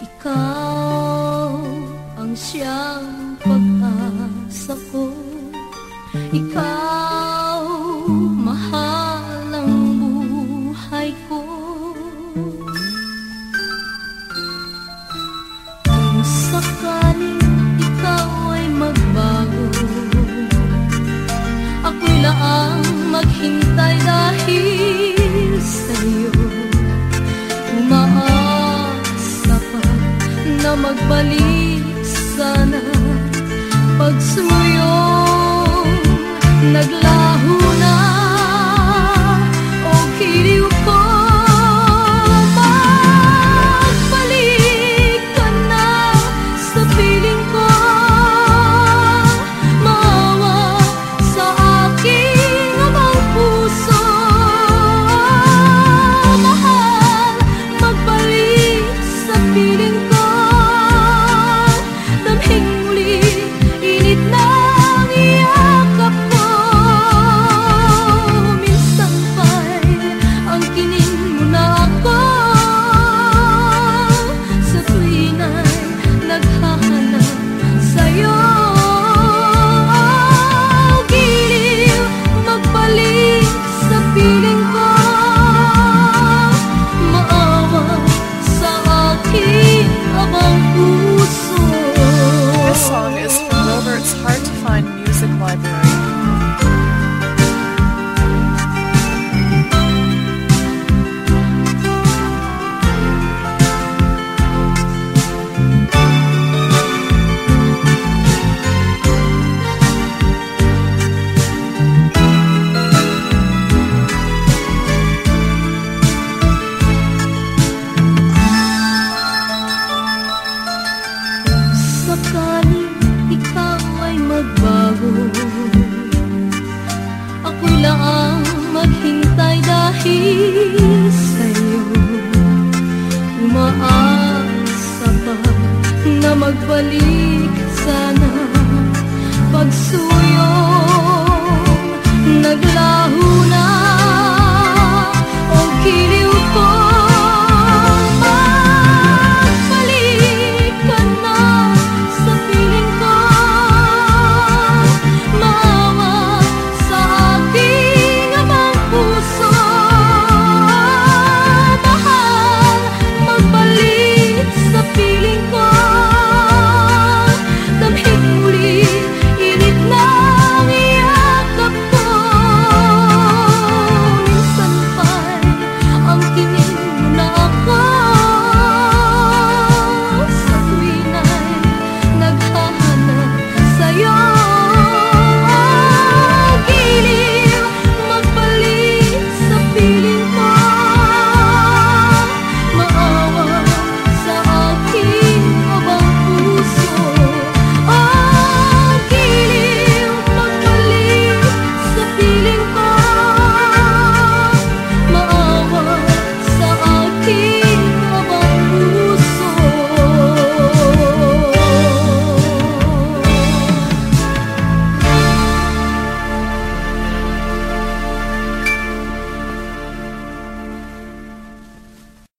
Ikaw ang siyang pag-asa ko. Ikaw mahal ang buhay ko. Kung sakaling ikaw ay magbago Ako'y laang maghintay dahil you.